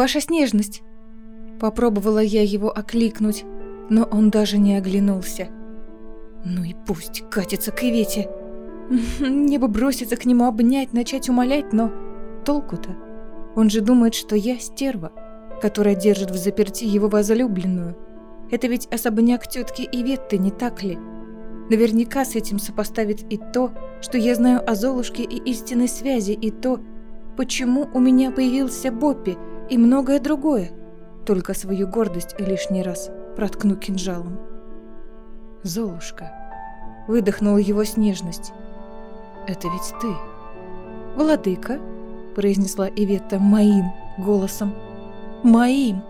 Ваша снежность!» Попробовала я его окликнуть, но он даже не оглянулся. Ну и пусть катится к Ивете. Мне бы броситься к нему обнять, начать умолять, но толку-то? Он же думает, что я стерва, которая держит в заперти его возлюбленную. Это ведь особняк тетки Иветты, не так ли? Наверняка с этим сопоставит и то, что я знаю о Золушке и истинной связи, и то, почему у меня появился Боппи, и многое другое. Только свою гордость лишний раз проткну кинжалом. Золушка. Выдохнула его с нежность. Это ведь ты. Владыка, произнесла Иветта моим голосом. Моим.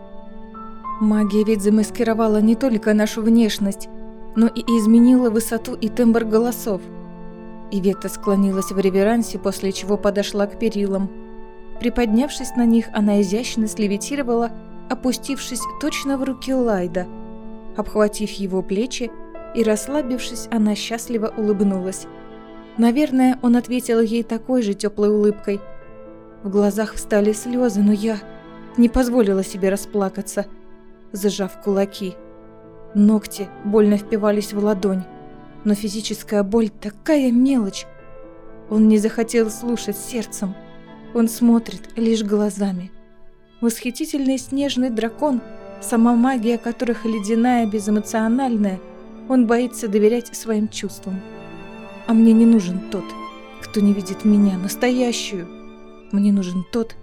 Магия ведь замаскировала не только нашу внешность, но и изменила высоту и тембр голосов. Иветта склонилась в реверансе, после чего подошла к перилам. Приподнявшись на них, она изящно слевитировала, опустившись точно в руки Лайда. Обхватив его плечи и расслабившись, она счастливо улыбнулась. Наверное, он ответил ей такой же теплой улыбкой. В глазах встали слезы, но я не позволила себе расплакаться, зажав кулаки. Ногти больно впивались в ладонь, но физическая боль такая мелочь. Он не захотел слушать сердцем, он смотрит лишь глазами. Восхитительный снежный дракон, сама магия которых ледяная, безэмоциональная, он боится доверять своим чувствам. А мне не нужен тот, кто не видит меня, настоящую. Мне нужен тот,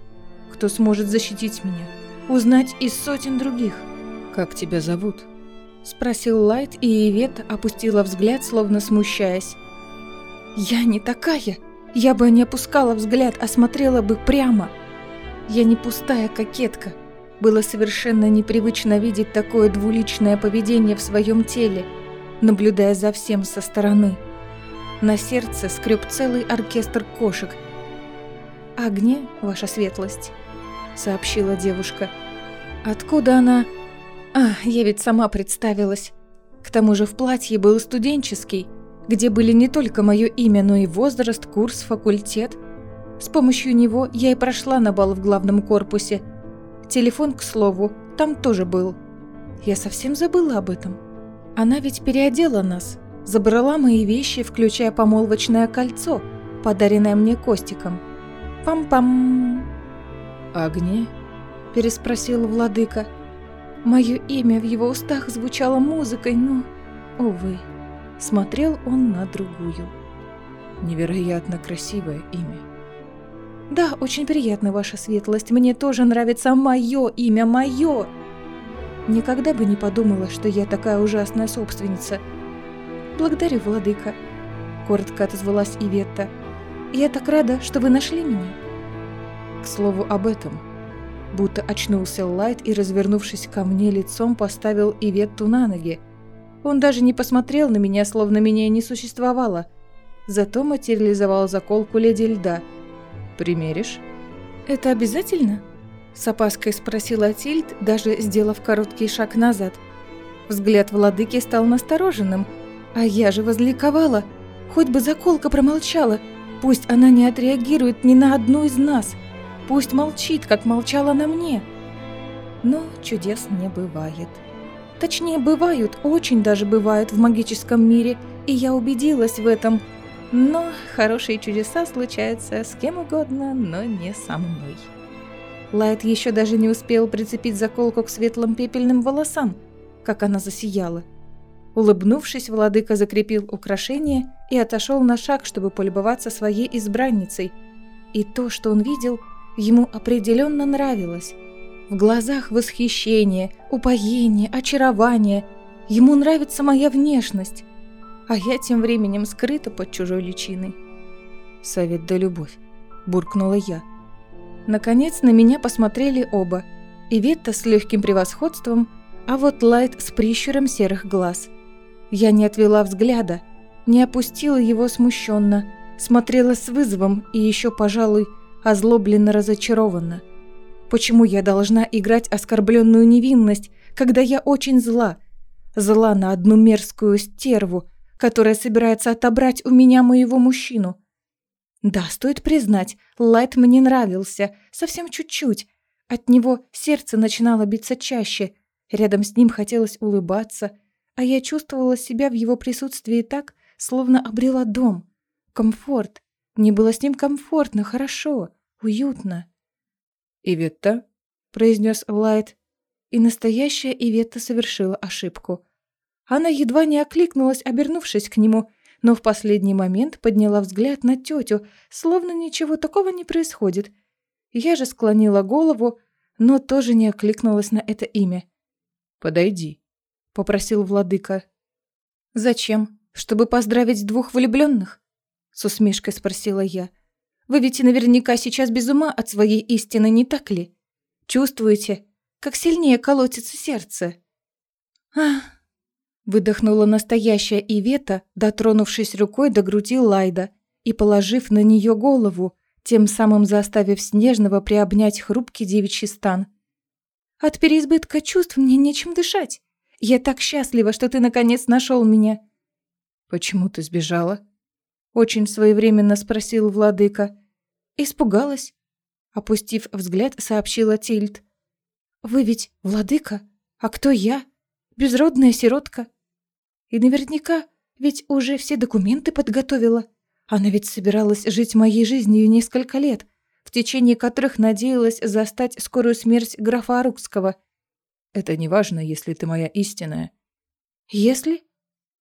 кто сможет защитить меня, узнать из сотен других. «Как тебя зовут?» Спросил Лайт, и Ивет опустила взгляд, словно смущаясь. «Я не такая. Я бы не опускала взгляд, а смотрела бы прямо. Я не пустая кокетка. Было совершенно непривычно видеть такое двуличное поведение в своем теле, наблюдая за всем со стороны. На сердце скреб целый оркестр кошек. «Огне, ваша светлость», — сообщила девушка. «Откуда она...» А, я ведь сама представилась. К тому же в платье был студенческий, где были не только мое имя, но и возраст, курс, факультет. С помощью него я и прошла на бал в главном корпусе. Телефон, к слову, там тоже был. Я совсем забыла об этом. Она ведь переодела нас, забрала мои вещи, включая помолвочное кольцо, подаренное мне Костиком. Пам-пам. «Огне?» – переспросил владыка. Мое имя в его устах звучало музыкой, но, увы, смотрел он на другую. Невероятно красивое имя. Да, очень приятно, ваша светлость. Мне тоже нравится мое имя, мое. Никогда бы не подумала, что я такая ужасная собственница. Благодарю, владыка. Коротко отозвалась Иветта. Я так рада, что вы нашли меня. К слову об этом, Будто очнулся Лайт и, развернувшись ко мне лицом, поставил Иветту на ноги. Он даже не посмотрел на меня, словно меня и не существовало. Зато материализовал заколку леди льда. «Примеришь?» «Это обязательно?» С опаской спросила Тильд, даже сделав короткий шаг назад. Взгляд владыки стал настороженным. А я же возликовала. Хоть бы заколка промолчала. Пусть она не отреагирует ни на одну из нас. Пусть молчит, как молчала на мне. Но чудес не бывает. Точнее, бывают, очень даже бывают в магическом мире, и я убедилась в этом. Но хорошие чудеса случаются с кем угодно, но не со мной. Лайт еще даже не успел прицепить заколку к светлым пепельным волосам, как она засияла. Улыбнувшись, владыка закрепил украшение и отошел на шаг, чтобы полюбоваться своей избранницей. И то, что он видел, ему определенно нравилось. В глазах восхищение, упоение, очарование. Ему нравится моя внешность. А я тем временем скрыта под чужой личиной. «Совет да любовь», – буркнула я. Наконец на меня посмотрели оба. Иветта с легким превосходством, а вот Лайт с прищуром серых глаз. Я не отвела взгляда, не опустила его смущенно, смотрела с вызовом и еще, пожалуй, озлобленно разочарована. Почему я должна играть оскорбленную невинность, когда я очень зла? Зла на одну мерзкую стерву, которая собирается отобрать у меня моего мужчину. Да, стоит признать, Лайт мне нравился, совсем чуть-чуть. От него сердце начинало биться чаще, рядом с ним хотелось улыбаться, а я чувствовала себя в его присутствии так, словно обрела дом, комфорт. Мне было с ним комфортно, хорошо, уютно. «Иветта?» – произнес Лайт. И настоящая Иветта совершила ошибку. Она едва не окликнулась, обернувшись к нему, но в последний момент подняла взгляд на тетю, словно ничего такого не происходит. Я же склонила голову, но тоже не окликнулась на это имя. «Подойди», — попросил владыка. «Зачем? Чтобы поздравить двух влюбленных? С усмешкой спросила я. «Вы ведь наверняка сейчас без ума от своей истины, не так ли? Чувствуете, как сильнее колотится сердце?» «Ах!» Выдохнула настоящая Ивета, дотронувшись рукой до груди Лайда и положив на нее голову, тем самым заставив Снежного приобнять хрупкий девичий стан. «От переизбытка чувств мне нечем дышать. Я так счастлива, что ты наконец нашел меня». «Почему ты сбежала?» Очень своевременно спросил владыка. «Испугалась?» Опустив взгляд, сообщила Тильд. «Вы ведь владыка? А кто я? Безродная сиротка?» И наверняка ведь уже все документы подготовила. Она ведь собиралась жить моей жизнью несколько лет, в течение которых надеялась застать скорую смерть графа Арукского. Это не важно, если ты моя истинная. Если?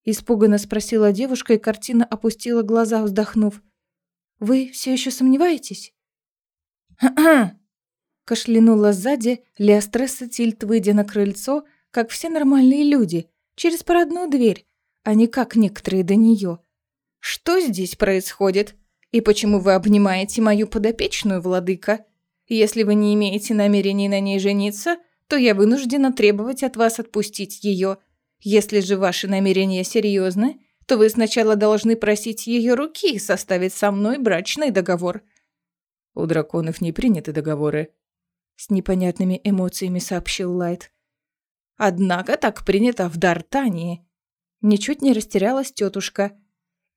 Испуганно спросила девушка и картина опустила глаза, вздохнув. Вы все еще сомневаетесь? Кашлянула сзади Леостресса Тильт, выйдя на крыльцо, как все нормальные люди, через парадную дверь, а не как некоторые до нее. «Что здесь происходит? И почему вы обнимаете мою подопечную, владыка? Если вы не имеете намерений на ней жениться, то я вынуждена требовать от вас отпустить ее. Если же ваши намерения серьезны, то вы сначала должны просить ее руки составить со мной брачный договор». «У драконов не приняты договоры», — с непонятными эмоциями сообщил Лайт. Однако так принято в Дартании. Ничуть не растерялась тетушка.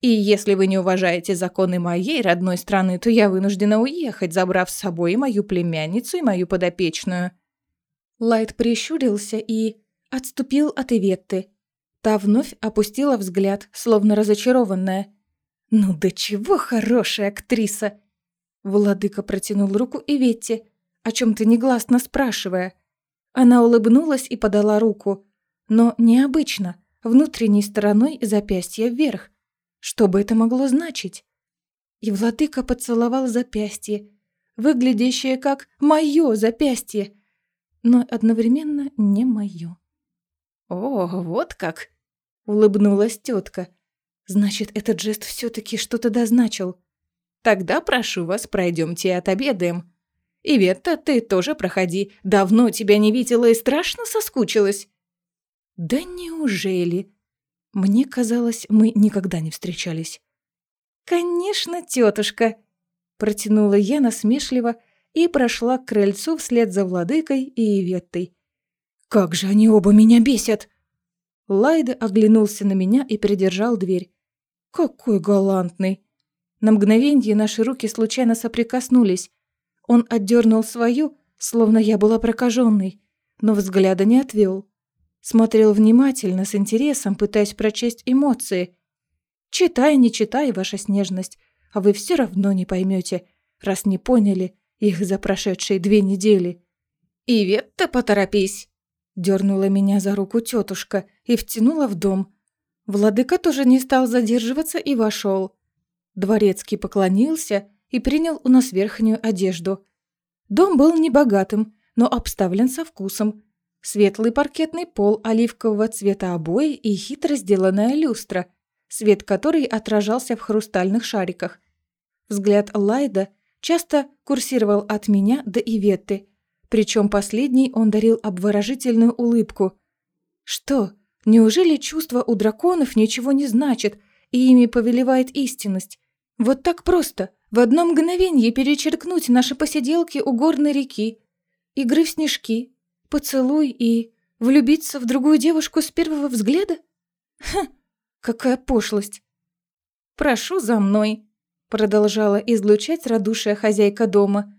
И если вы не уважаете законы моей родной страны, то я вынуждена уехать, забрав с собой мою племянницу и мою подопечную. Лайт прищурился и отступил от Иветты. Та вновь опустила взгляд, словно разочарованная. «Ну да чего хорошая актриса!» Владыка протянул руку Иветте, о чем-то негласно спрашивая – она улыбнулась и подала руку, но необычно, внутренней стороной запястья вверх. Что бы это могло значить? И владыка поцеловал запястье, выглядящее как мое запястье, но одновременно не мое. «О, вот как!» — улыбнулась тетка. «Значит, этот жест все-таки что-то дозначил. Тогда прошу вас, пройдемте и отобедаем. «Иветта, ты тоже проходи. Давно тебя не видела и страшно соскучилась». «Да неужели?» Мне казалось, мы никогда не встречались. «Конечно, тетушка!» Протянула я насмешливо и прошла к крыльцу вслед за владыкой и Иветтой. «Как же они оба меня бесят!» Лайда оглянулся на меня и придержал дверь. «Какой галантный!» На мгновенье наши руки случайно соприкоснулись, он отдернул свою, словно я была прокаженной, но взгляда не отвел. Смотрел внимательно, с интересом, пытаясь прочесть эмоции. «Читай, не читай, ваша снежность, а вы все равно не поймете, раз не поняли их за прошедшие две недели». «Иветта, поторопись!» Дернула меня за руку тетушка и втянула в дом. Владыка тоже не стал задерживаться и вошел. Дворецкий поклонился и принял у нас верхнюю одежду. Дом был небогатым, но обставлен со вкусом. Светлый паркетный пол оливкового цвета обои и хитро сделанная люстра, свет которой отражался в хрустальных шариках. Взгляд Лайда часто курсировал от меня до Иветты, причем последний он дарил обворожительную улыбку. Что, неужели чувства у драконов ничего не значит, и ими повелевает истинность? Вот так просто – в одно мгновенье перечеркнуть наши посиделки у горной реки, игры в снежки, поцелуй и влюбиться в другую девушку с первого взгляда? Хм, какая пошлость! «Прошу за мной», — продолжала излучать радушие хозяйка дома.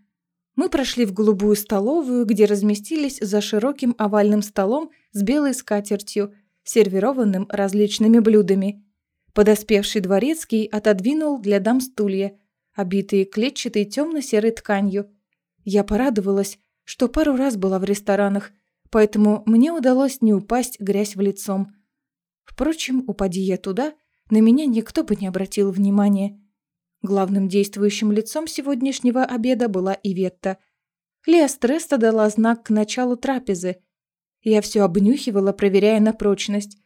Мы прошли в голубую столовую, где разместились за широким овальным столом с белой скатертью, сервированным различными блюдами. Подоспевший дворецкий отодвинул для дам стулья, обитые клетчатой темно-серой тканью. Я порадовалась, что пару раз была в ресторанах, поэтому мне удалось не упасть грязь в лицом. Впрочем, упади я туда, на меня никто бы не обратил внимания. Главным действующим лицом сегодняшнего обеда была Иветта. Леа Стресса дала знак к началу трапезы. Я все обнюхивала, проверяя на прочность.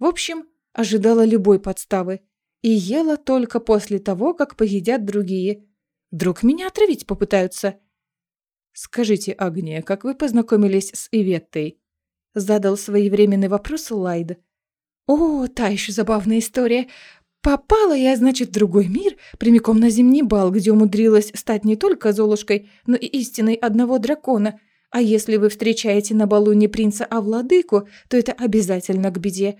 В общем, ожидала любой подставы. И ела только после того, как поедят другие. Вдруг меня отравить попытаются. «Скажите, Агния, как вы познакомились с Иветтой?» Задал своевременный вопрос Лайд. «О, та еще забавная история. Попала я, значит, в другой мир, прямиком на зимний бал, где умудрилась стать не только Золушкой, но и истиной одного дракона. А если вы встречаете на балу не принца, а владыку, то это обязательно к беде.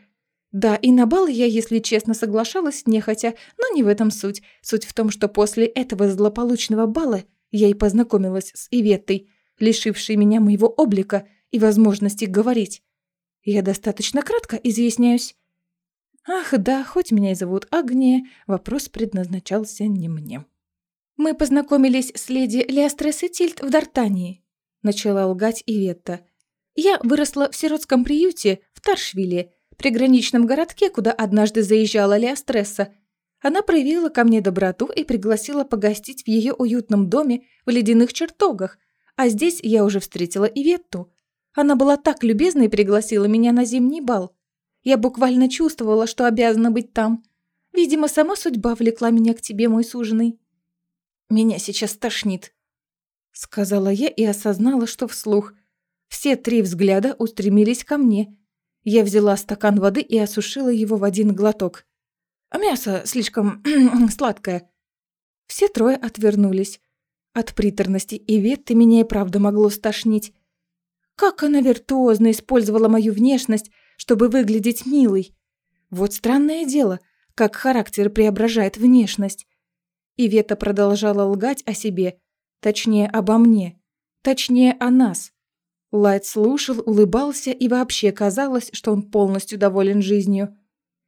Да, и на бал я, если честно, соглашалась нехотя, но не в этом суть. Суть в том, что после этого злополучного бала я и познакомилась с Иветтой, лишившей меня моего облика и возможности говорить. Я достаточно кратко изъясняюсь. Ах, да, хоть меня и зовут Агния, вопрос предназначался не мне. Мы познакомились с леди Леостресс Тильт в Дартании, начала лгать Иветта. Я выросла в сиротском приюте в Таршвиле, приграничном городке, куда однажды заезжала Леостресса. Она проявила ко мне доброту и пригласила погостить в ее уютном доме в ледяных чертогах, а здесь я уже встретила Иветту. Она была так любезна и пригласила меня на зимний бал. Я буквально чувствовала, что обязана быть там. Видимо, сама судьба влекла меня к тебе, мой суженый. Меня сейчас тошнит, сказала я и осознала, что вслух. Все три взгляда устремились ко мне. Я взяла стакан воды и осушила его в один глоток. А мясо слишком сладкое. Все трое отвернулись. От приторности и ветты меня и правда могло стошнить. Как она виртуозно использовала мою внешность, чтобы выглядеть милой. Вот странное дело, как характер преображает внешность. Ивета продолжала лгать о себе, точнее, обо мне, точнее, о нас. Лайт слушал, улыбался и вообще казалось, что он полностью доволен жизнью.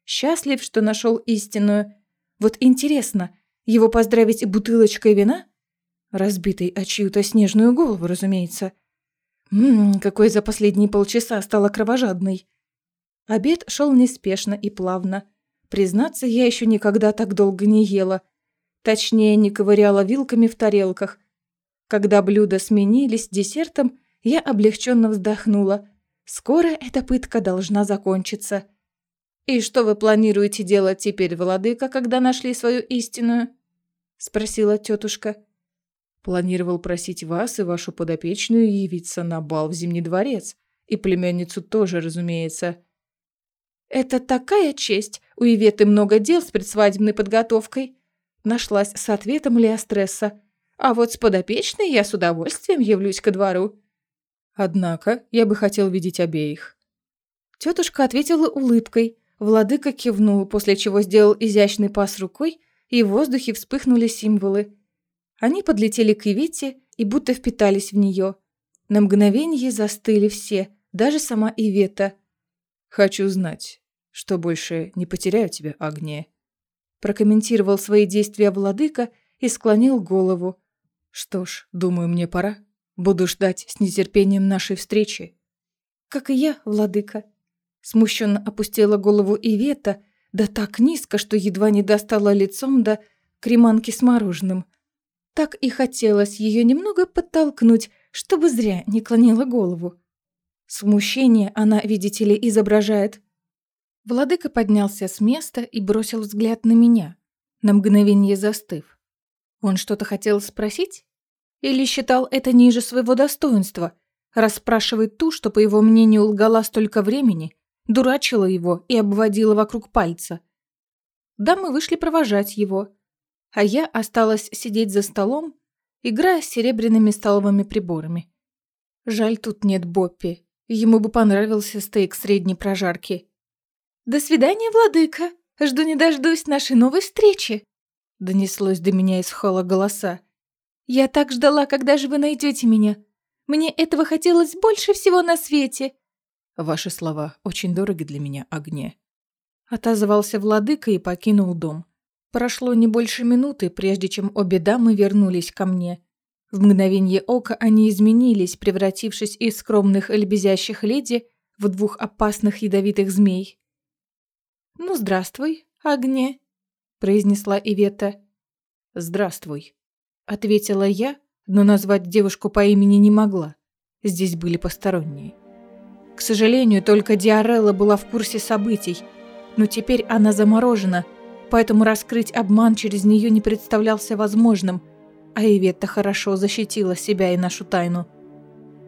Счастлив, что нашел истинную. Вот интересно, его поздравить бутылочкой вина? Разбитой о чью-то снежную голову, разумеется. Ммм, какой за последние полчаса стала кровожадной. Обед шел неспешно и плавно. Признаться, я еще никогда так долго не ела. Точнее, не ковыряла вилками в тарелках. Когда блюда сменились десертом, я облегченно вздохнула. Скоро эта пытка должна закончиться. «И что вы планируете делать теперь, владыка, когда нашли свою истинную?» – спросила тетушка. «Планировал просить вас и вашу подопечную явиться на бал в Зимний дворец. И племянницу тоже, разумеется». «Это такая честь! У Иветы много дел с предсвадебной подготовкой!» Нашлась с ответом Леостресса. «А вот с подопечной я с удовольствием явлюсь ко двору». «Однако я бы хотел видеть обеих». Тетушка ответила улыбкой. Владыка кивнул, после чего сделал изящный пас рукой, и в воздухе вспыхнули символы. Они подлетели к Ивете и будто впитались в нее. На мгновение застыли все, даже сама Ивета. «Хочу знать, что больше не потеряю тебя, Агния. Прокомментировал свои действия владыка и склонил голову. Что ж, думаю, мне пора. Буду ждать с нетерпением нашей встречи. Как и я, владыка. Смущенно опустила голову Ивета, да так низко, что едва не достала лицом до креманки с мороженым. Так и хотелось ее немного подтолкнуть, чтобы зря не клонила голову. Смущение она, видите ли, изображает. Владыка поднялся с места и бросил взгляд на меня, на мгновение застыв. Он что-то хотел спросить? Или считал это ниже своего достоинства, расспрашивать ту, что, по его мнению, лгала столько времени, дурачила его и обводила вокруг пальца? Дамы вышли провожать его, а я осталась сидеть за столом, играя с серебряными столовыми приборами. Жаль, тут нет Боппи. Ему бы понравился стейк средней прожарки. «До свидания, владыка! Жду не дождусь нашей новой встречи!» Донеслось до меня из холла голоса. Я так ждала, когда же вы найдете меня. Мне этого хотелось больше всего на свете. Ваши слова очень дороги для меня, Огне. Отозвался владыка и покинул дом. Прошло не больше минуты, прежде чем обе дамы вернулись ко мне. В мгновение ока они изменились, превратившись из скромных лебезящих леди в двух опасных ядовитых змей. «Ну, здравствуй, Огне», — произнесла Ивета. «Здравствуй», — ответила я, но назвать девушку по имени не могла. Здесь были посторонние. К сожалению, только Диарелла была в курсе событий, но теперь она заморожена, поэтому раскрыть обман через нее не представлялся возможным, а Иветта хорошо защитила себя и нашу тайну.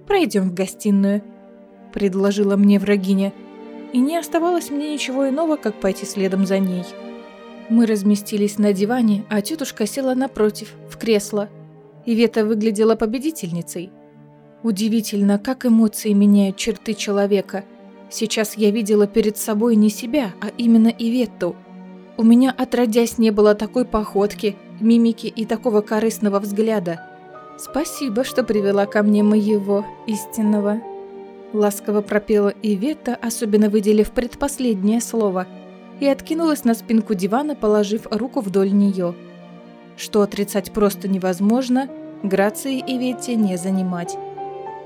«Пройдем в гостиную», — предложила мне врагиня, и не оставалось мне ничего иного, как пойти следом за ней. Мы разместились на диване, а тетушка села напротив, в кресло. Ивета выглядела победительницей. Удивительно, как эмоции меняют черты человека. Сейчас я видела перед собой не себя, а именно Иветту. У меня отродясь не было такой походки, мимики и такого корыстного взгляда. Спасибо, что привела ко мне моего истинного. Ласково пропела Ивета, особенно выделив предпоследнее слово – и откинулась на спинку дивана, положив руку вдоль нее. Что отрицать просто невозможно, Грации и Ветте не занимать.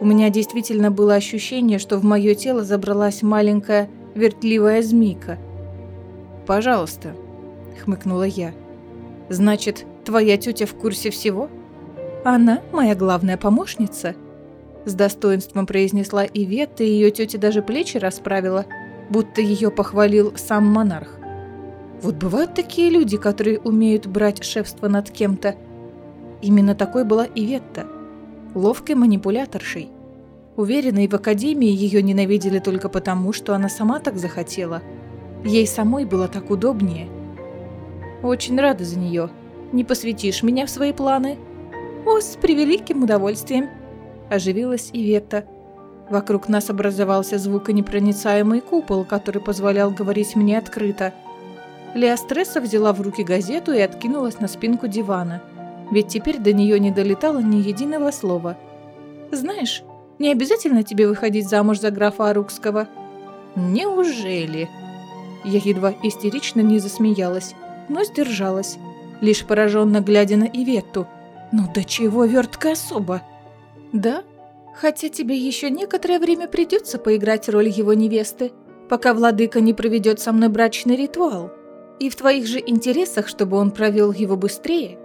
У меня действительно было ощущение, что в мое тело забралась маленькая вертливая змейка. «Пожалуйста», — хмыкнула я. «Значит, твоя тетя в курсе всего?» «Она моя главная помощница», — с достоинством произнесла Иветта, и ее тетя даже плечи расправила — будто ее похвалил сам монарх. Вот бывают такие люди, которые умеют брать шефство над кем-то. Именно такой была и Ветта, ловкой манипуляторшей. Уверенной в академии ее ненавидели только потому, что она сама так захотела. Ей самой было так удобнее. Очень рада за нее. Не посвятишь меня в свои планы? О, с превеликим удовольствием. Оживилась Иветта. Вокруг нас образовался звуконепроницаемый купол, который позволял говорить мне открыто. Леостресса взяла в руки газету и откинулась на спинку дивана. Ведь теперь до нее не долетало ни единого слова. «Знаешь, не обязательно тебе выходить замуж за графа Арукского». «Неужели?» Я едва истерично не засмеялась, но сдержалась, лишь пораженно глядя на Иветту. «Ну до чего верткая особа?» «Да, Хотя тебе еще некоторое время придется поиграть роль его невесты, пока владыка не проведет со мной брачный ритуал. И в твоих же интересах, чтобы он провел его быстрее.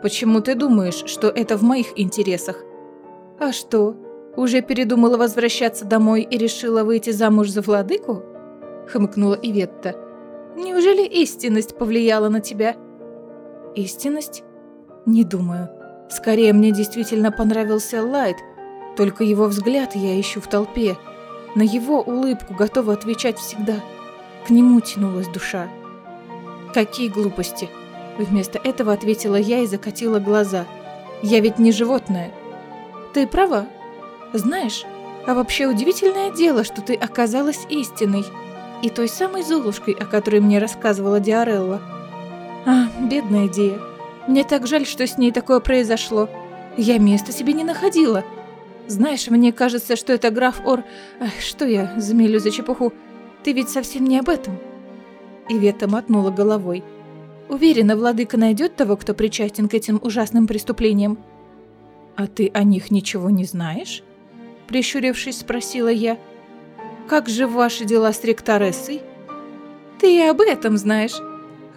Почему ты думаешь, что это в моих интересах? А что, уже передумала возвращаться домой и решила выйти замуж за владыку? Хмыкнула Иветта. Неужели истинность повлияла на тебя? Истинность? Не думаю. Скорее, мне действительно понравился Лайт – только его взгляд я ищу в толпе. На его улыбку готова отвечать всегда. К нему тянулась душа. «Какие глупости!» Вместо этого ответила я и закатила глаза. «Я ведь не животное». «Ты права. Знаешь, а вообще удивительное дело, что ты оказалась истиной. И той самой Золушкой, о которой мне рассказывала Диарелла. А, бедная Дия. Мне так жаль, что с ней такое произошло. Я места себе не находила». Знаешь, мне кажется, что это граф Ор... Ах, что я замелю за чепуху? Ты ведь совсем не об этом. Ивета мотнула головой. Уверена, владыка найдет того, кто причастен к этим ужасным преступлениям. А ты о них ничего не знаешь? Прищурившись, спросила я. Как же ваши дела с ректорессой? Ты и об этом знаешь,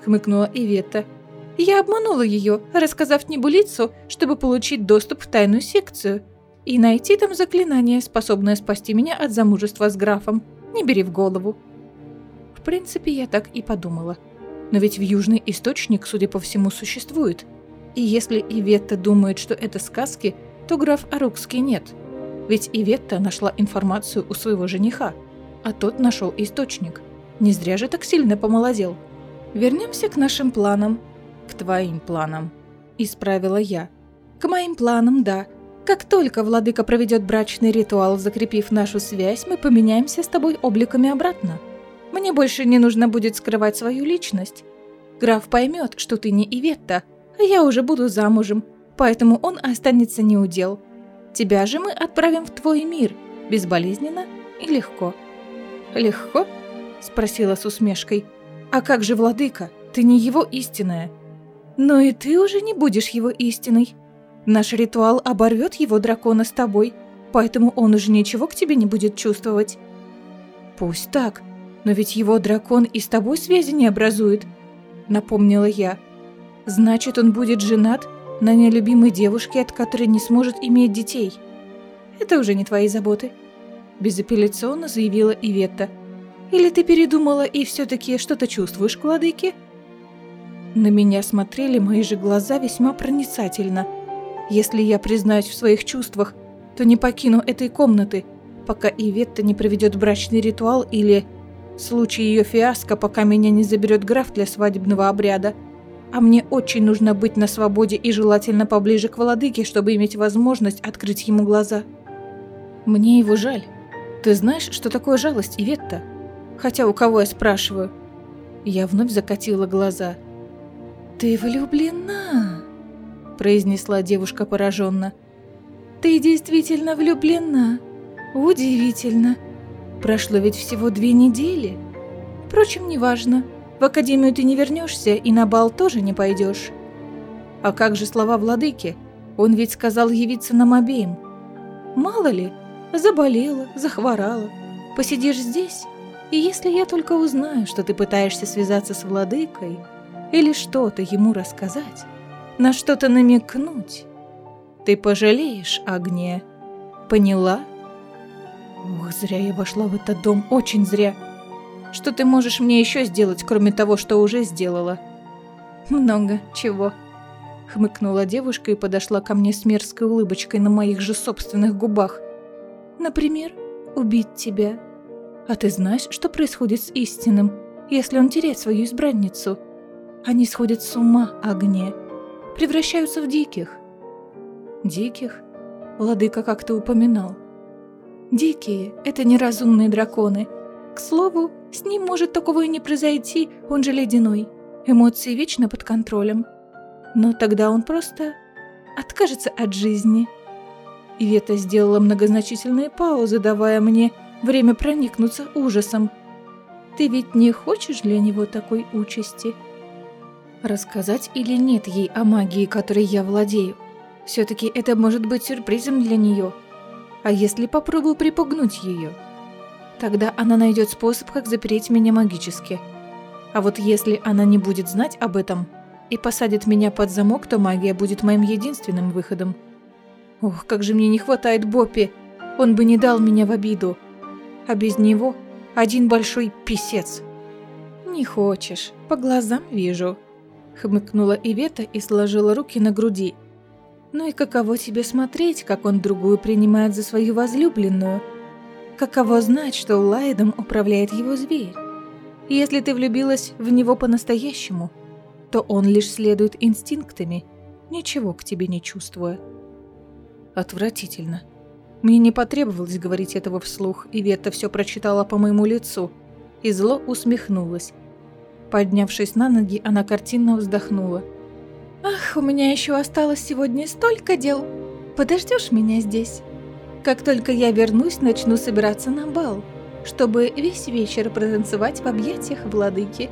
хмыкнула Ивета. Я обманула ее, рассказав Небулицу, чтобы получить доступ в тайную секцию – и найти там заклинание, способное спасти меня от замужества с графом. Не бери в голову. В принципе, я так и подумала. Но ведь в Южный Источник, судя по всему, существует. И если Иветта думает, что это сказки, то граф Арукский нет. Ведь Иветта нашла информацию у своего жениха, а тот нашел источник. Не зря же так сильно помолодел. Вернемся к нашим планам. К твоим планам. Исправила я. К моим планам, да. Как только владыка проведет брачный ритуал, закрепив нашу связь, мы поменяемся с тобой обликами обратно. Мне больше не нужно будет скрывать свою личность. Граф поймет, что ты не Иветта, а я уже буду замужем. поэтому он останется неудел. Тебя же мы отправим в твой мир, безболезненно и легко». «Легко?» – спросила с усмешкой. «А как же владыка? Ты не его истинная». «Но и ты уже не будешь его истиной. Наш ритуал оборвет его дракона с тобой, поэтому он уже ничего к тебе не будет чувствовать». «Пусть так, но ведь его дракон и с тобой связи не образует», – напомнила я. «Значит, он будет женат на нелюбимой девушке, от которой не сможет иметь детей. Это уже не твои заботы», – безапелляционно заявила Иветта. «Или ты передумала и все-таки что-то чувствуешь к владыке?» На меня смотрели мои же глаза весьма проницательно. Если я признаюсь в своих чувствах, то не покину этой комнаты, пока Иветта не проведет брачный ритуал или, в случае ее фиаско, пока меня не заберет граф для свадебного обряда. А мне очень нужно быть на свободе и желательно поближе к владыке, чтобы иметь возможность открыть ему глаза. Мне его жаль. Ты знаешь, что такое жалость, Иветта? Хотя у кого я спрашиваю? Я вновь закатила глаза. «Ты влюблена?» произнесла девушка пораженно. «Ты действительно влюблена? Удивительно. Прошло ведь всего две недели. Впрочем, неважно. В академию ты не вернешься и на бал тоже не пойдешь. А как же слова владыки? Он ведь сказал явиться нам обеим. Мало ли, заболела, захворала. Посидишь здесь, и если я только узнаю, что ты пытаешься связаться с владыкой или что-то ему рассказать, на что-то намекнуть, ты пожалеешь, Агния. Поняла? Ох, зря я вошла в этот дом, очень зря. Что ты можешь мне еще сделать, кроме того, что уже сделала? Много чего. Хмыкнула девушка и подошла ко мне с мерзкой улыбочкой на моих же собственных губах. Например, убить тебя. А ты знаешь, что происходит с истинным, если он теряет свою избранницу? Они сходят с ума, Агния. Превращаются в диких. Диких? Владыка как-то упоминал. Дикие – это неразумные драконы. К слову, с ним может такого и не произойти, он же ледяной. Эмоции вечно под контролем. Но тогда он просто откажется от жизни. Ивета сделала многозначительные паузы, давая мне время проникнуться ужасом. Ты ведь не хочешь для него такой участи? Рассказать или нет ей о магии, которой я владею? Все-таки это может быть сюрпризом для нее. А если попробую припугнуть ее? Тогда она найдет способ, как запереть меня магически. А вот если она не будет знать об этом и посадит меня под замок, то магия будет моим единственным выходом. Ох, как же мне не хватает Боппи! Он бы не дал меня в обиду. А без него один большой писец. «Не хочешь, по глазам вижу», — хмыкнула Ивета и сложила руки на груди. Ну и каково тебе смотреть, как он другую принимает за свою возлюбленную? Каково знать, что Лайдом управляет его зверь? Если ты влюбилась в него по-настоящему, то он лишь следует инстинктами, ничего к тебе не чувствуя. Отвратительно. Мне не потребовалось говорить этого вслух, и Ветта все прочитала по моему лицу и зло усмехнулась. Поднявшись на ноги, она картинно вздохнула – «Ах, у меня еще осталось сегодня столько дел. Подождешь меня здесь? Как только я вернусь, начну собираться на бал, чтобы весь вечер протанцевать в объятиях владыки».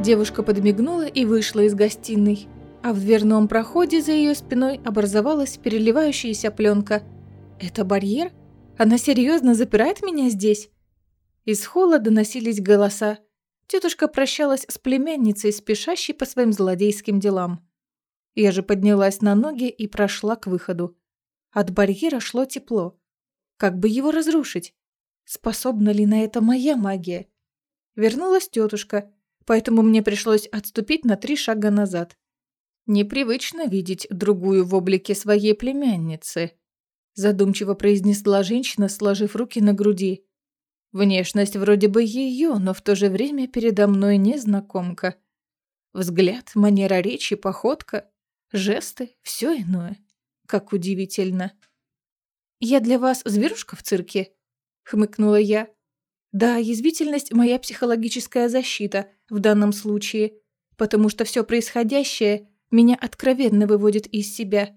Девушка подмигнула и вышла из гостиной, а в дверном проходе за ее спиной образовалась переливающаяся пленка. «Это барьер? Она серьезно запирает меня здесь?» Из холла доносились голоса. Тетушка прощалась с племянницей, спешащей по своим злодейским делам. Я же поднялась на ноги и прошла к выходу. От барьера шло тепло. Как бы его разрушить? Способна ли на это моя магия? Вернулась тетушка, поэтому мне пришлось отступить на три шага назад. Непривычно видеть другую в облике своей племянницы. Задумчиво произнесла женщина, сложив руки на груди. Внешность вроде бы ее, но в то же время передо мной незнакомка. Взгляд, манера речи, походка жесты, все иное. Как удивительно. «Я для вас зверушка в цирке?» — хмыкнула я. «Да, язвительность — моя психологическая защита в данном случае, потому что все происходящее меня откровенно выводит из себя.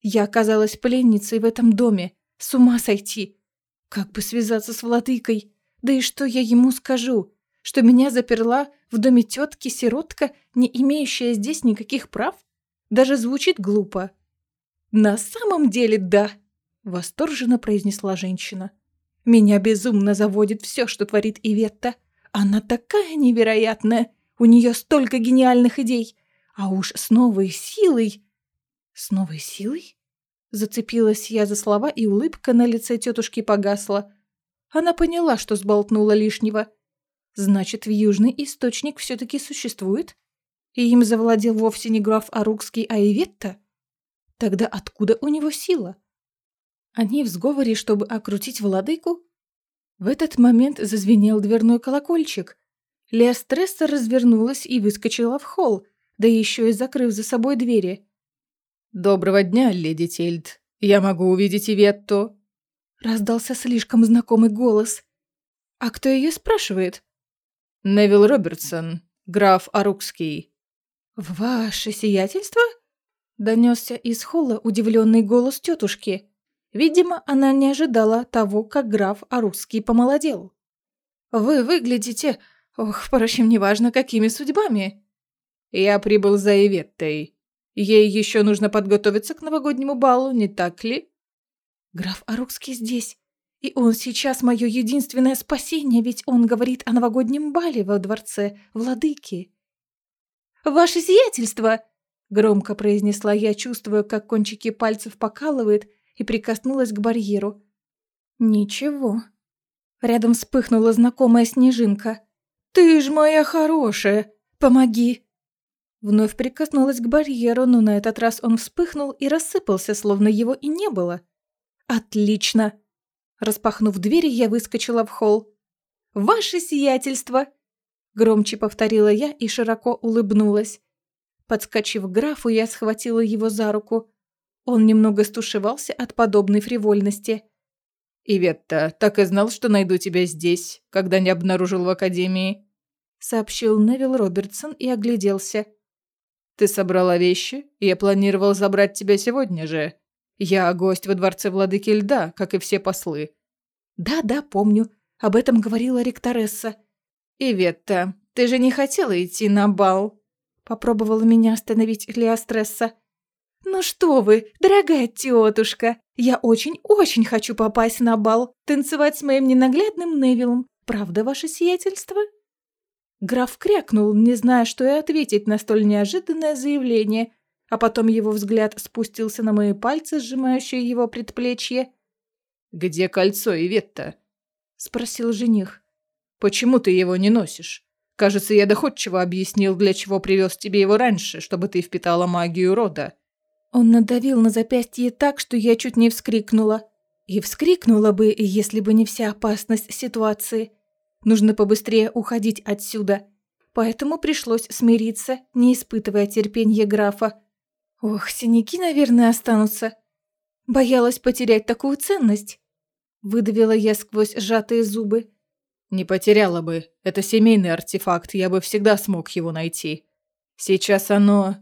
Я оказалась пленницей в этом доме. С ума сойти. Как бы связаться с владыкой? Да и что я ему скажу? Что меня заперла в доме тетки-сиротка, не имеющая здесь никаких прав? Даже звучит глупо. «На самом деле, да!» – восторженно произнесла женщина. «Меня безумно заводит все, что творит Иветта. Она такая невероятная, у нее столько гениальных идей, а уж с новой силой...» «С новой силой?» Зацепилась я за слова, и улыбка на лице тетушки погасла. Она поняла, что сболтнула лишнего. Значит, в Южный Источник все-таки существует? И им завладел вовсе не граф Арукский, а Иветта? Тогда откуда у него сила? Они в сговоре, чтобы окрутить владыку? В этот момент зазвенел дверной колокольчик. Леа Стресса развернулась и выскочила в холл, да еще и закрыв за собой двери. «Доброго дня, леди Тильд. Я могу увидеть Иветту?» Раздался слишком знакомый голос. «А кто ее спрашивает?» «Невил Робертсон, граф Арукский». «Ваше сиятельство?» Донесся из холла удивленный голос тетушки. Видимо, она не ожидала того, как граф Арусский помолодел. «Вы выглядите... Ох, впрочем, неважно, какими судьбами». «Я прибыл за Иветтой. Ей еще нужно подготовиться к новогоднему балу, не так ли?» «Граф Арукский здесь. И он сейчас мое единственное спасение, ведь он говорит о новогоднем бале во дворце владыки». «Ваше сиятельство!» – громко произнесла я, чувствуя, как кончики пальцев покалывает, и прикоснулась к барьеру. «Ничего». Рядом вспыхнула знакомая снежинка. «Ты ж моя хорошая! Помоги!» Вновь прикоснулась к барьеру, но на этот раз он вспыхнул и рассыпался, словно его и не было. «Отлично!» Распахнув дверь, я выскочила в холл. «Ваше сиятельство!» Громче повторила я и широко улыбнулась. Подскочив к графу, я схватила его за руку. Он немного стушевался от подобной фривольности. «Иветта, так и знал, что найду тебя здесь, когда не обнаружил в академии», сообщил Невил Робертсон и огляделся. «Ты собрала вещи? Я планировал забрать тебя сегодня же. Я гость во дворце владыки льда, как и все послы». «Да-да, помню. Об этом говорила ректоресса». «Иветта, ты же не хотела идти на бал?» Попробовала меня остановить Леостресса. «Ну что вы, дорогая тетушка, я очень-очень хочу попасть на бал, танцевать с моим ненаглядным Невилом. Правда, ваше сиятельство?» Граф крякнул, не зная, что и ответить на столь неожиданное заявление, а потом его взгляд спустился на мои пальцы, сжимающие его предплечье. «Где кольцо, Иветта?» – спросил жених. «Почему ты его не носишь? Кажется, я доходчиво объяснил, для чего привез тебе его раньше, чтобы ты впитала магию рода». Он надавил на запястье так, что я чуть не вскрикнула. И вскрикнула бы, если бы не вся опасность ситуации. Нужно побыстрее уходить отсюда. Поэтому пришлось смириться, не испытывая терпения графа. Ох, синяки, наверное, останутся. Боялась потерять такую ценность. Выдавила я сквозь сжатые зубы. Не потеряла бы. Это семейный артефакт, я бы всегда смог его найти. Сейчас оно...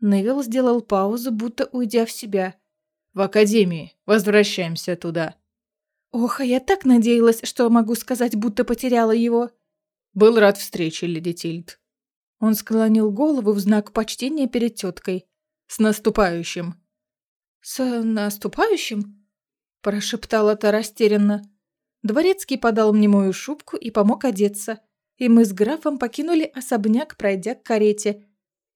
Невил сделал паузу, будто уйдя в себя. «В академии. Возвращаемся туда». «Ох, а я так надеялась, что могу сказать, будто потеряла его». «Был рад встрече, леди Тильд». Он склонил голову в знак почтения перед теткой. «С наступающим». «С наступающим?» Прошептала та растерянно. Дворецкий подал мне мою шубку и помог одеться. И мы с графом покинули особняк, пройдя к карете.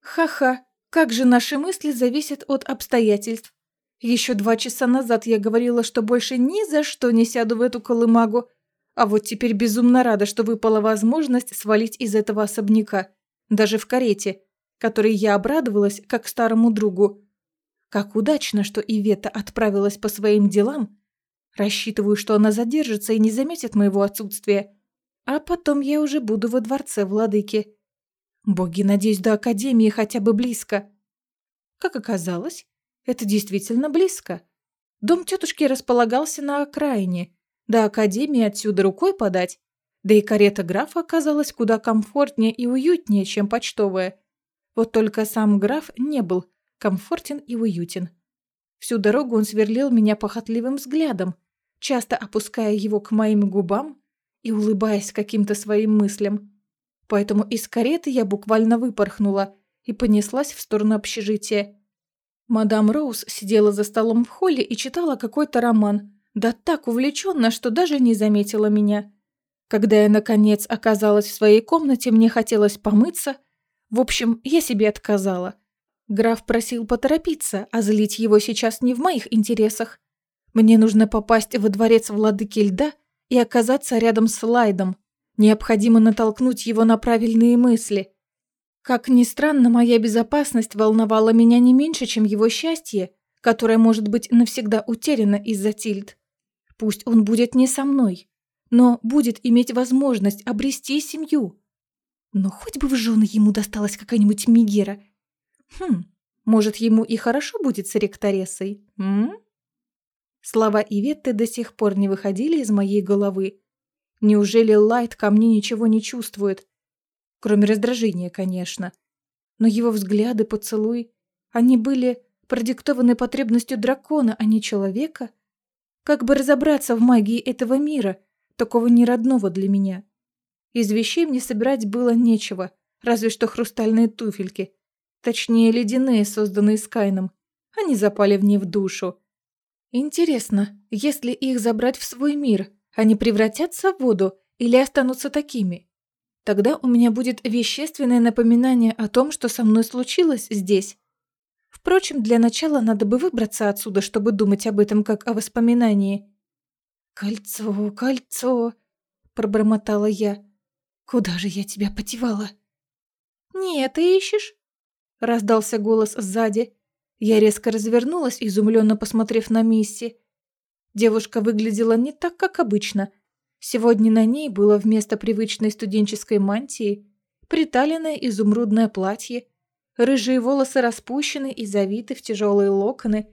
Ха-ха, как же наши мысли зависят от обстоятельств. Еще два часа назад я говорила, что больше ни за что не сяду в эту колымагу, а вот теперь безумно рада, что выпала возможность свалить из этого особняка, даже в карете, которой я обрадовалась, как старому другу. Как удачно, что Ивета отправилась по своим делам. Рассчитываю, что она задержится и не заметит моего отсутствия. А потом я уже буду во дворце владыки. Боги, надеюсь, до Академии хотя бы близко. Как оказалось, это действительно близко. Дом тетушки располагался на окраине. До Академии отсюда рукой подать. Да и карета графа оказалась куда комфортнее и уютнее, чем почтовая. Вот только сам граф не был комфортен и уютен. Всю дорогу он сверлил меня похотливым взглядом, часто опуская его к моим губам и улыбаясь каким-то своим мыслям. Поэтому из кареты я буквально выпорхнула и понеслась в сторону общежития. Мадам Роуз сидела за столом в холле и читала какой-то роман, да так увлеченно, что даже не заметила меня. Когда я, наконец, оказалась в своей комнате, мне хотелось помыться. В общем, я себе отказала. Граф просил поторопиться, а злить его сейчас не в моих интересах. Мне нужно попасть во дворец владыки льда и оказаться рядом с Лайдом. Необходимо натолкнуть его на правильные мысли. Как ни странно, моя безопасность волновала меня не меньше, чем его счастье, которое может быть навсегда утеряно из-за Тильд. Пусть он будет не со мной, но будет иметь возможность обрести семью. Но хоть бы в жены ему досталась какая-нибудь Мегера. Хм, может, ему и хорошо будет с ректоресой, м? Слова Иветты до сих пор не выходили из моей головы. Неужели Лайт ко мне ничего не чувствует? Кроме раздражения, конечно. Но его взгляды, поцелуй, они были продиктованы потребностью дракона, а не человека. Как бы разобраться в магии этого мира, такого неродного для меня? Из вещей мне собирать было нечего, разве что хрустальные туфельки. Точнее, ледяные, созданные Скайном. Они запали мне в душу. Интересно, если их забрать в свой мир, они превратятся в воду или останутся такими? Тогда у меня будет вещественное напоминание о том, что со мной случилось здесь. Впрочем, для начала надо бы выбраться отсюда, чтобы думать об этом как о воспоминании. «Кольцо, кольцо!» – пробормотала я. «Куда же я тебя потевала?» «Нет, ты ищешь?» – раздался голос сзади. Я резко развернулась, изумленно посмотрев на Мисси. Девушка выглядела не так, как обычно. Сегодня на ней было вместо привычной студенческой мантии приталенное изумрудное платье, рыжие волосы распущены и завиты в тяжелые локоны,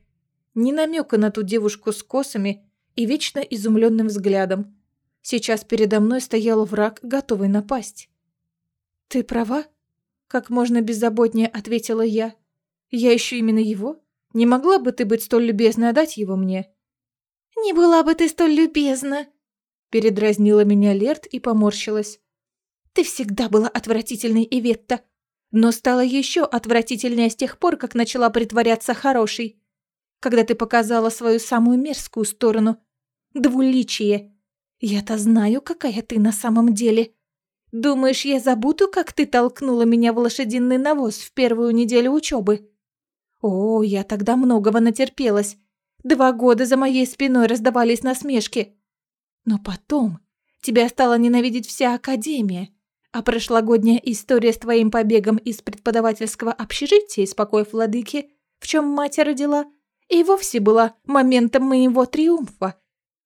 ни намека на ту девушку с косами и вечно изумленным взглядом. Сейчас передо мной стоял враг, готовый напасть. «Ты права?» – как можно беззаботнее ответила я. «Я ищу именно его? Не могла бы ты быть столь любезна отдать его мне?» «Не была бы ты столь любезна!» Передразнила меня Лерт и поморщилась. «Ты всегда была отвратительной, Иветта, но стала еще отвратительнее с тех пор, как начала притворяться хорошей. Когда ты показала свою самую мерзкую сторону. Двуличие. Я-то знаю, какая ты на самом деле. Думаешь, я забуду, как ты толкнула меня в лошадиный навоз в первую неделю учебы? О, я тогда многого натерпелась. Два года за моей спиной раздавались насмешки. Но потом тебя стала ненавидеть вся Академия, а прошлогодняя история с твоим побегом из преподавательского общежития из покоев владыки, в чем мать родила, и вовсе была моментом моего триумфа.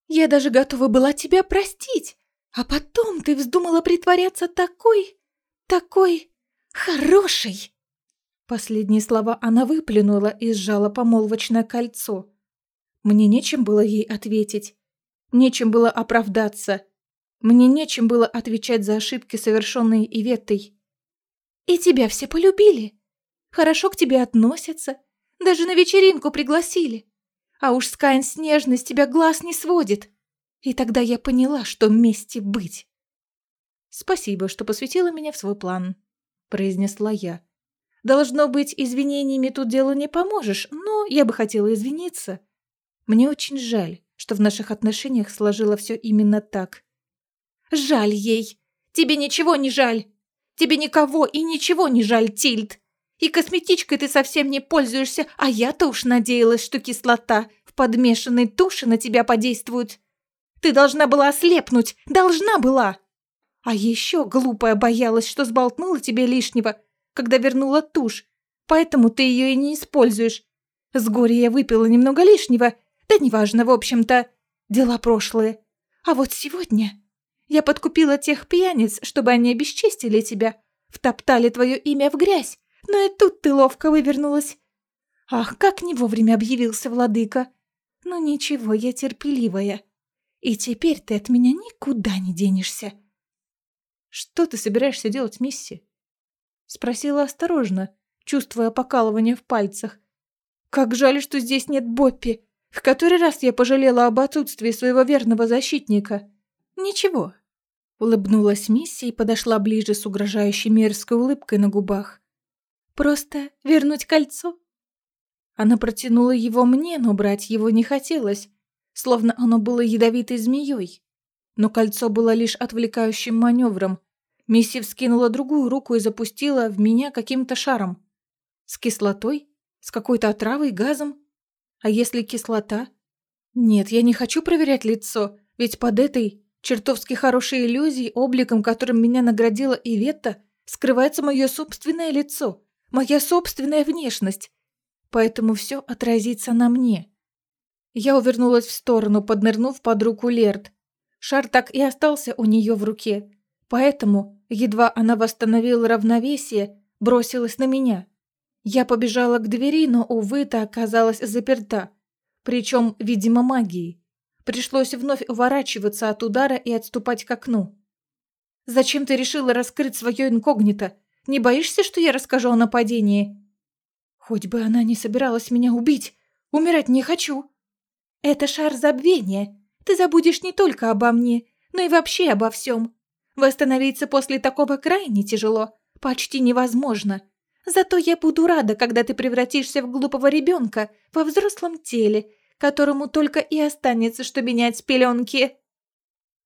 Я даже готова была тебя простить, а потом ты вздумала притворяться такой, такой хорошей. Последние слова она выплюнула и сжала помолвочное кольцо. Мне нечем было ей ответить. Нечем было оправдаться. Мне нечем было отвечать за ошибки, совершенные Иветтой. «И тебя все полюбили. Хорошо к тебе относятся. Даже на вечеринку пригласили. А уж Скайн снежный с тебя глаз не сводит. И тогда я поняла, что вместе быть». «Спасибо, что посвятила меня в свой план», – произнесла я. «Должно быть, извинениями тут делу не поможешь, но я бы хотела извиниться. Мне очень жаль, что в наших отношениях сложило все именно так. Жаль ей. Тебе ничего не жаль. Тебе никого и ничего не жаль, Тильд. И косметичкой ты совсем не пользуешься, а я-то уж надеялась, что кислота в подмешанной туши на тебя подействует. Ты должна была ослепнуть, должна была. А еще глупая боялась, что сболтнула тебе лишнего, когда вернула тушь, поэтому ты ее и не используешь. С горя я выпила немного лишнего да неважно, в общем-то, дела прошлые. А вот сегодня я подкупила тех пьяниц, чтобы они обесчестили тебя, втоптали твое имя в грязь, но и тут ты ловко вывернулась. Ах, как не вовремя объявился владыка. Ну ничего, я терпеливая. И теперь ты от меня никуда не денешься. Что ты собираешься делать, Мисси? Спросила осторожно, чувствуя покалывание в пальцах. Как жаль, что здесь нет Боппи. В который раз я пожалела об отсутствии своего верного защитника. Ничего. Улыбнулась Мисси и подошла ближе с угрожающей мерзкой улыбкой на губах. Просто вернуть кольцо? Она протянула его мне, но брать его не хотелось, словно оно было ядовитой змеей. Но кольцо было лишь отвлекающим маневром. Мисси вскинула другую руку и запустила в меня каким-то шаром. С кислотой? С какой-то отравой, газом? А если кислота? Нет, я не хочу проверять лицо, ведь под этой чертовски хорошей иллюзией, обликом, которым меня наградила Иветта, скрывается мое собственное лицо, моя собственная внешность. Поэтому все отразится на мне. Я увернулась в сторону, поднырнув под руку Лерд. Шар так и остался у нее в руке. Поэтому, едва она восстановила равновесие, бросилась на меня. Я побежала к двери, но, увы, та оказалась заперта. Причем, видимо, магией. Пришлось вновь уворачиваться от удара и отступать к окну. «Зачем ты решила раскрыть свое инкогнито? Не боишься, что я расскажу о нападении?» «Хоть бы она не собиралась меня убить. Умирать не хочу». «Это шар забвения. Ты забудешь не только обо мне, но и вообще обо всем. Восстановиться после такого крайне тяжело, почти невозможно. Зато я буду рада, когда ты превратишься в глупого ребенка во взрослом теле, которому только и останется, что менять пеленки».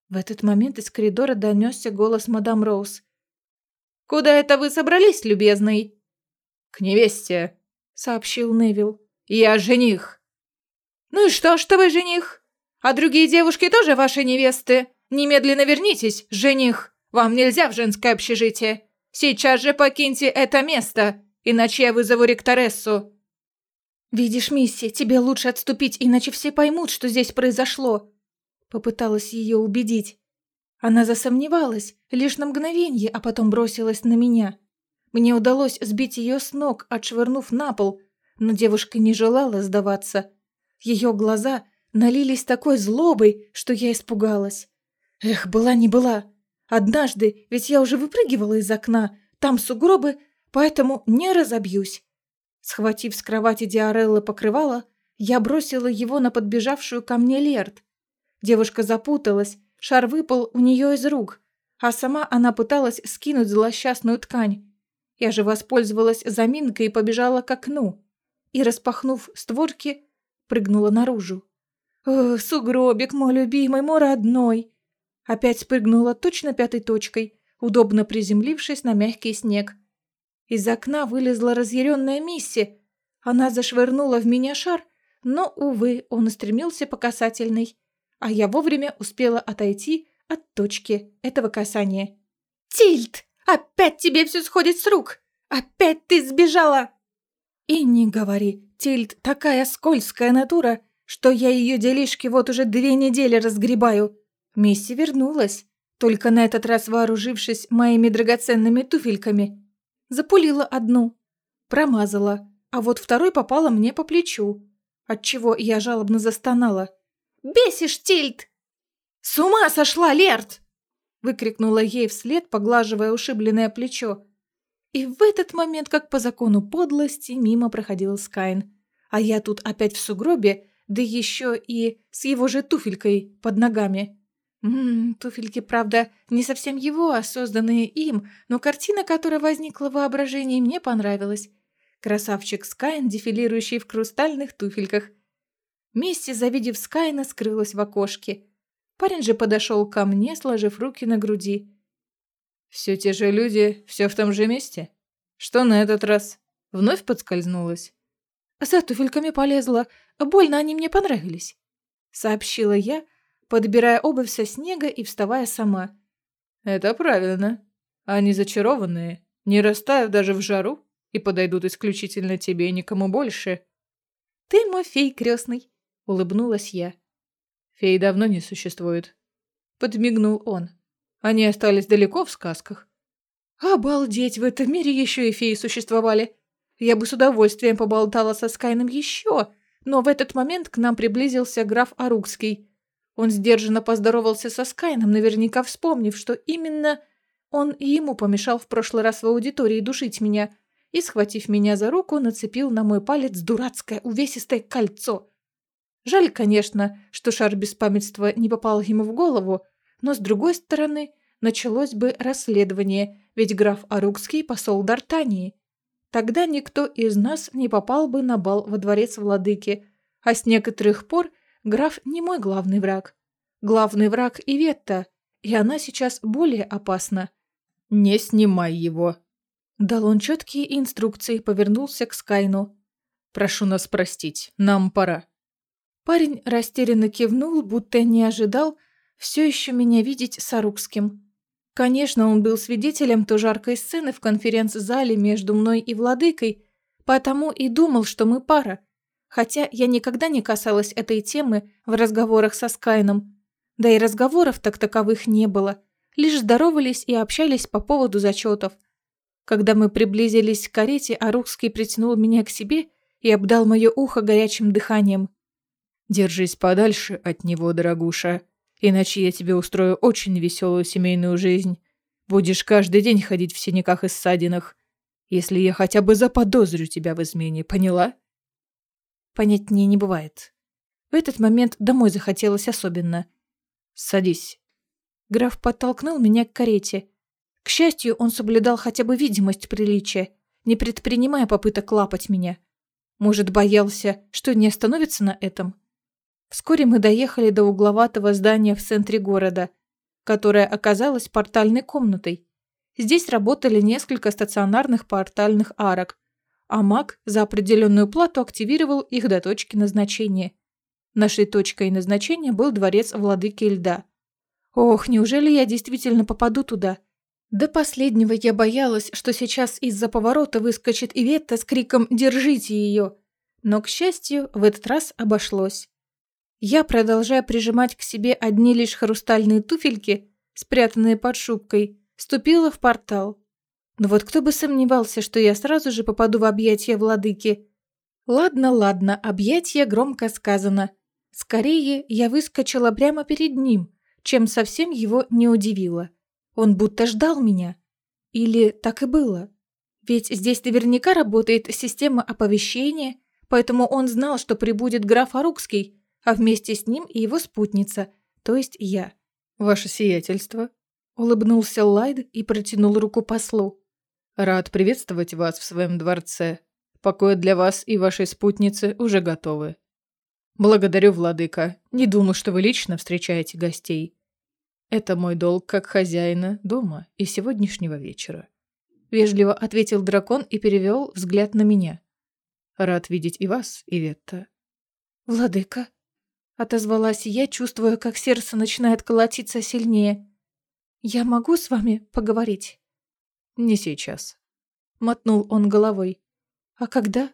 В этот момент из коридора донесся голос мадам Роуз. «Куда это вы собрались, любезный?» «К невесте», — сообщил Невил. «Я жених». «Ну и что, что вы жених? А другие девушки тоже ваши невесты? Немедленно вернитесь, жених. Вам нельзя в женское общежитие. Сейчас же покиньте это место, иначе я вызову ректорессу». «Видишь, Мисси, тебе лучше отступить, иначе все поймут, что здесь произошло». Попыталась ее убедить. Она засомневалась лишь на мгновение, а потом бросилась на меня. Мне удалось сбить ее с ног, отшвырнув на пол, но девушка не желала сдаваться. Ее глаза налились такой злобой, что я испугалась. Эх, была не была. Однажды, ведь я уже выпрыгивала из окна, там сугробы, поэтому не разобьюсь. Схватив с кровати Диарелла покрывало, я бросила его на подбежавшую ко мне Лерт. Девушка запуталась, шар выпал у нее из рук, а сама она пыталась скинуть злосчастную ткань. Я же воспользовалась заминкой и побежала к окну. И, распахнув створки, прыгнула наружу. «Ох, сугробик мой любимый, мой родной!» Опять спрыгнула точно пятой точкой, удобно приземлившись на мягкий снег. Из окна вылезла разъяренная Мисси. Она зашвырнула в меня шар, но, увы, он устремился по касательной, а я вовремя успела отойти от точки этого касания. «Тильт! Опять тебе все сходит с рук! Опять ты сбежала!» И не говори, Тильт такая скользкая натура, что я ее делишки вот уже две недели разгребаю. Мисси вернулась, только на этот раз вооружившись моими драгоценными туфельками. Запулила одну, промазала, а вот второй попала мне по плечу, отчего я жалобно застонала. «Бесишь, Тильд!» «С ума сошла, Лерт!» выкрикнула ей вслед, поглаживая ушибленное плечо. И в этот момент, как по закону подлости, мимо проходил Скайн. А я тут опять в сугробе, да еще и с его же туфелькой под ногами. Ммм, туфельки, правда, не совсем его, а созданные им, но картина, которая возникла в воображении, мне понравилась. Красавчик Скайн, дефилирующий в хрустальных туфельках. Мисси, завидев Скайна, скрылась в окошке. Парень же подошел ко мне, сложив руки на груди. «Все те же люди, все в том же месте? Что на этот раз? Вновь подскользнулась?» «За туфельками полезла. Больно они мне понравились», — сообщила я, — подбирая обувь со снега и вставая сама. «Это правильно. Они зачарованные, не растают даже в жару и подойдут исключительно тебе и никому больше». «Ты мой фей крестный», — улыбнулась я. «Фей давно не существует», — подмигнул он. «Они остались далеко в сказках». «Обалдеть, в этом мире еще и феи существовали. Я бы с удовольствием поболтала со Скайном еще, но в этот момент к нам приблизился граф Арукский. Он сдержанно поздоровался со Скайном, наверняка вспомнив, что именно он и ему помешал в прошлый раз в аудитории душить меня. и, схватив меня за руку, нацепил на мой палец дурацкое увесистое кольцо. Жаль, конечно, что шар беспамятства не попал ему в голову, но, с другой стороны, началось бы расследование, ведь граф Арукский посол Д'Артании. Тогда никто из нас не попал бы на бал во дворец владыки, а с некоторых пор граф не мой главный враг. Главный враг Иветта, и она сейчас более опасна. «Не снимай его», Дал он четкие инструкции, повернулся к Скайну. «Прошу нас простить, нам пора». Парень растерянно кивнул, будто не ожидал все еще меня видеть с Арукским. Конечно, он был свидетелем той жаркой сцены в конференц-зале между мной и владыкой, потому и думал, что мы пара. Хотя я никогда не касалась этой темы в разговорах со Скайном. Да и разговоров так таковых не было. Лишь здоровались и общались по поводу зачетов – когда мы приблизились к карете, Арухский притянул меня к себе и обдал мое ухо горячим дыханием. «Держись подальше от него, дорогуша, иначе я тебе устрою очень веселую семейную жизнь. Будешь каждый день ходить в синяках и ссадинах, если я хотя бы заподозрю тебя в измене, поняла?» Понять мне не бывает. В этот момент домой захотелось особенно. «Садись». Граф подтолкнул меня к карете. К счастью, он соблюдал хотя бы видимость приличия, не предпринимая попыток лапать меня. Может, боялся, что не остановится на этом? Вскоре мы доехали до угловатого здания в центре города, которое оказалось портальной комнатой. Здесь работали несколько стационарных портальных арок, а маг за определенную плату активировал их до точки назначения. Нашей точкой назначения был дворец владыки льда. Ох, неужели я действительно попаду туда? До последнего я боялась, что сейчас из-за поворота выскочит Иветта с криком «Держите ее!». Но, к счастью, в этот раз обошлось. Я, продолжая прижимать к себе одни лишь хрустальные туфельки, спрятанные под шубкой, ступила в портал. Но вот кто бы сомневался, что я сразу же попаду в объятия владыки. Ладно, ладно, объятия громко сказано. Скорее, я выскочила прямо перед ним, чем совсем его не удивила. Он будто ждал меня. Или так и было. Ведь здесь наверняка работает система оповещения, поэтому он знал, что прибудет граф Арукский, а вместе с ним и его спутница, то есть я. «Ваше сиятельство», — улыбнулся Лайд и протянул руку послу. «Рад приветствовать вас в своем дворце. Покои для вас и вашей спутницы уже готовы. Благодарю, владыка. Не думаю, что вы лично встречаете гостей. Это мой долг как хозяина дома и сегодняшнего вечера. Вежливо ответил дракон и перевел взгляд на меня. Рад видеть и вас, Иветта. Владыка, отозвалась я, чувствуя, как сердце начинает колотиться сильнее. Я могу с вами поговорить? Не сейчас. Мотнул он головой. А когда?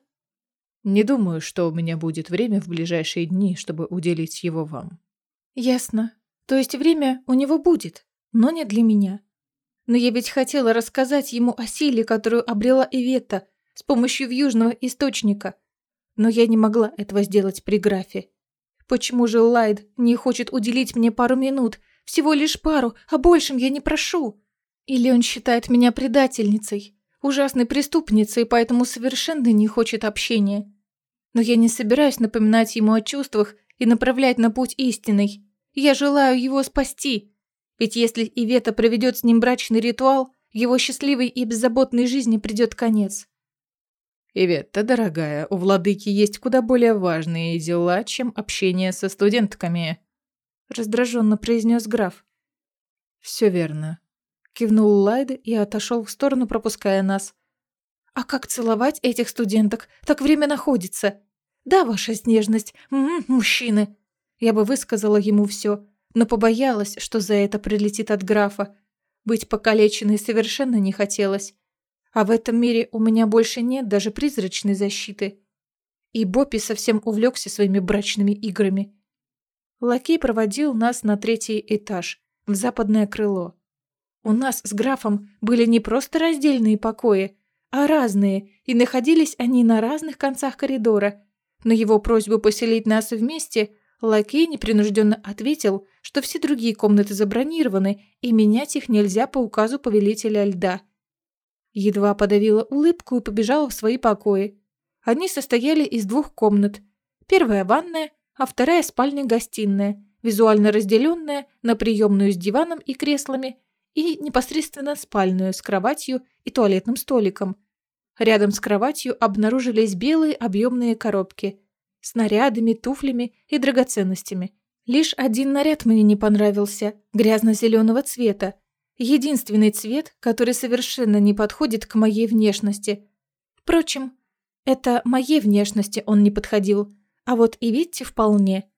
Не думаю, что у меня будет время в ближайшие дни, чтобы уделить его вам. Ясно. То есть время у него будет, но не для меня. Но я ведь хотела рассказать ему о силе, которую обрела Ивета с помощью вьюжного источника. Но я не могла этого сделать при графе. Почему же Лайд не хочет уделить мне пару минут? Всего лишь пару, а большим я не прошу. Или он считает меня предательницей, ужасной преступницей, поэтому совершенно не хочет общения. Но я не собираюсь напоминать ему о чувствах и направлять на путь истинный. Я желаю его спасти. Ведь если Ивета проведет с ним брачный ритуал, его счастливой и беззаботной жизни придет конец. Ивета, дорогая, у владыки есть куда более важные дела, чем общение со студентками. Раздраженно произнес граф. Все верно. Кивнул Лайд и отошел в сторону, пропуская нас. А как целовать этих студенток? Так время находится. Да, ваша снежность. М -м, мужчины. Я бы высказала ему все, но побоялась, что за это прилетит от графа. Быть покалеченной совершенно не хотелось. А в этом мире у меня больше нет даже призрачной защиты. И Боппи совсем увлекся своими брачными играми. Лакей проводил нас на третий этаж, в западное крыло. У нас с графом были не просто раздельные покои, а разные, и находились они на разных концах коридора. На его просьбу поселить нас вместе Лакей непринужденно ответил, что все другие комнаты забронированы, и менять их нельзя по указу повелителя льда. Едва подавила улыбку и побежала в свои покои. Они состояли из двух комнат. Первая ванная, а вторая спальня-гостиная, визуально разделенная на приемную с диваном и креслами и непосредственно спальную с кроватью и туалетным столиком. Рядом с кроватью обнаружились белые объемные коробки с нарядами, туфлями и драгоценностями. Лишь один наряд мне не понравился, грязно-зеленого цвета. Единственный цвет, который совершенно не подходит к моей внешности. Впрочем, это моей внешности он не подходил, а вот и Витте вполне.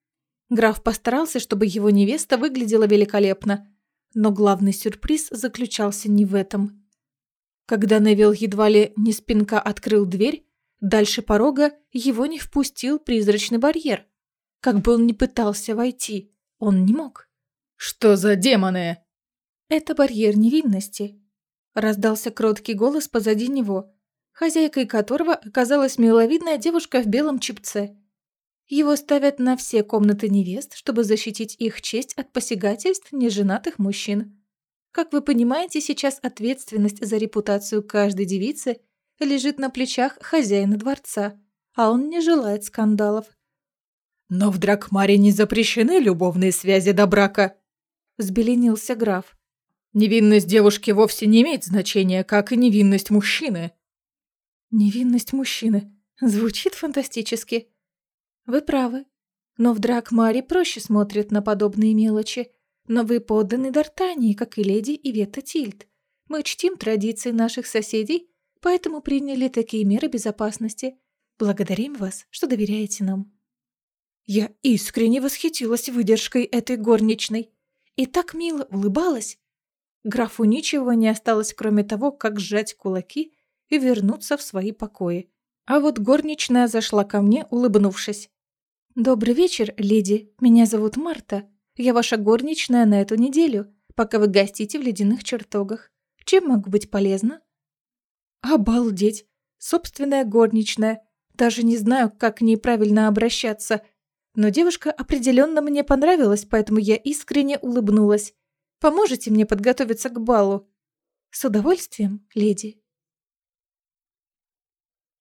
Граф постарался, чтобы его невеста выглядела великолепно, но главный сюрприз заключался не в этом. Когда Невил едва ли не спинка открыл дверь, дальше порога его не впустил призрачный барьер. Как бы он ни пытался войти, он не мог. «Что за демоны?» «Это барьер невинности», — раздался кроткий голос позади него, хозяйкой которого оказалась миловидная девушка в белом чипце. Его ставят на все комнаты невест, чтобы защитить их честь от посягательств неженатых мужчин. Как вы понимаете, сейчас ответственность за репутацию каждой девицы лежит на плечах хозяина дворца, а он не желает скандалов. «Но в Дракмаре не запрещены любовные связи до брака», – взбеленился граф. «Невинность девушки вовсе не имеет значения, как и невинность мужчины». «Невинность мужчины. Звучит фантастически», вы правы. Но в Дракмаре проще смотрят на подобные мелочи. Но вы подданы Д'Артании, как и леди Ивета Тильд. Мы чтим традиции наших соседей, поэтому приняли такие меры безопасности. Благодарим вас, что доверяете нам. Я искренне восхитилась выдержкой этой горничной. И так мило улыбалась. Графу ничего не осталось, кроме того, как сжать кулаки и вернуться в свои покои. А вот горничная зашла ко мне, улыбнувшись. «Добрый вечер, леди. Меня зовут Марта. Я ваша горничная на эту неделю, пока вы гостите в ледяных чертогах. Чем могу быть полезна?» «Обалдеть! Собственная горничная. Даже не знаю, как к ней правильно обращаться. Но девушка определенно мне понравилась, поэтому я искренне улыбнулась. Поможете мне подготовиться к балу?» «С удовольствием, леди».